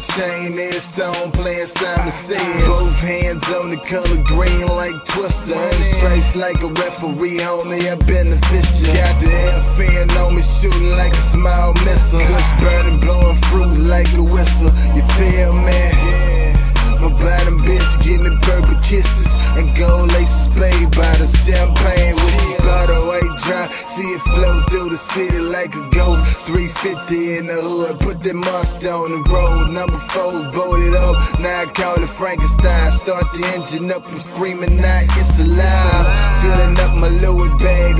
chain and stone playing Simon Says. Both hands on the color green like Twister. The stripes like a referee, homie, I beneficial. Got the air fan on me shooting like a small missile. Kush burning, blowing fruit like a whistle. You feel me? Yeah. My bottom bitch me purple kisses and gold laces played by the champagne with. See it flow through the city like a ghost. 350 in the hood, put that monster on the road. Number four, bolted up, now I call it Frankenstein. Start the engine up, I'm screaming now it's alive. Filling up my Louis bag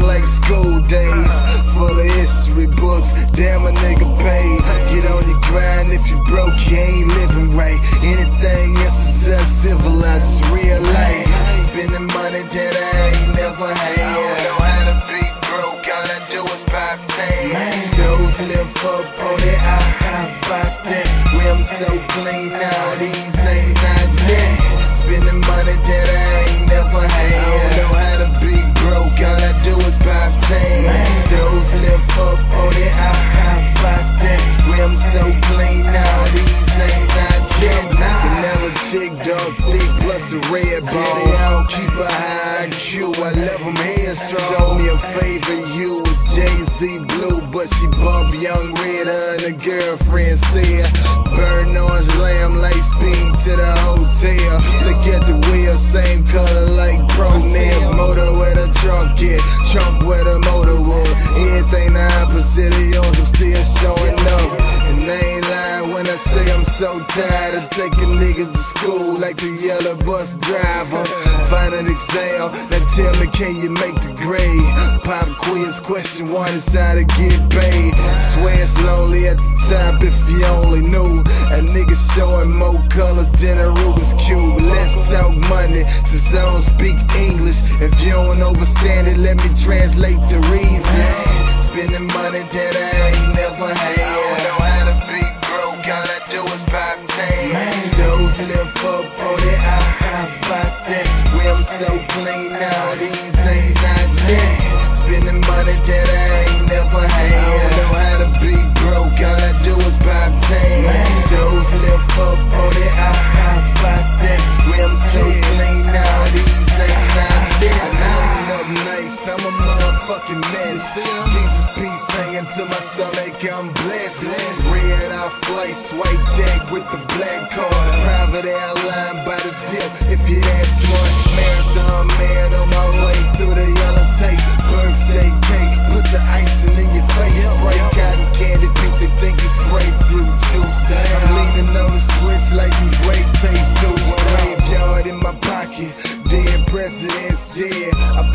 tan. Toes lift up on it, I hop about that. Rims so clean now, these ain't not jet. Spending money that I ain't never had. I don't know how to be broke, all I do is pop tan. Toes lift up on it, I hop about that. Rims so clean now, these ain't not jet. Vanilla chick, dog thick, plus a red ball. They all keep a high IQ, I love them headstrong. Told me a favorite you was Jay Z she bump young red, her and a girlfriend said. Burn orange lamb like speed to the hotel. Look at the wheel, same color like pro nails. Motor where the trunk get, trunk where the motor was. Anything the opposite of yours, I'm still showing so tired of taking niggas to school like the yellow bus driver. Final exam, now tell me, can you make the grade? Pop quiz, question one is how to get paid. Swear it's lonely at the top if you only knew. A nigga showing more colors than a Rubik's Cube. Let's talk money, since I don't speak English. If you don't understand it, let me translate the reasons. Rims so clean now, these ain't not jet. Spending money that I ain't never had. I don't know how to be broke, all I do is pop tan. Toes lift up on it, I hop about that. Rims so clean now, these ain't not jet. Clean up nice, I'm a motherfucking mess. Jesus peace hanging to my stomach, I'm blessed. Red eye flight, swipe deck with the black card. Private airline by the zip, if you that smart. Marathon man on my way through the yellow tape. Birthday cake, put the icing in your face.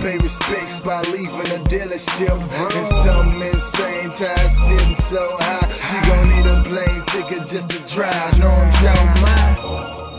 Pay respects by leaving the dealership. And some insane, time sitting so high. You gon' need a plane ticket just to drive. Know I'm talking.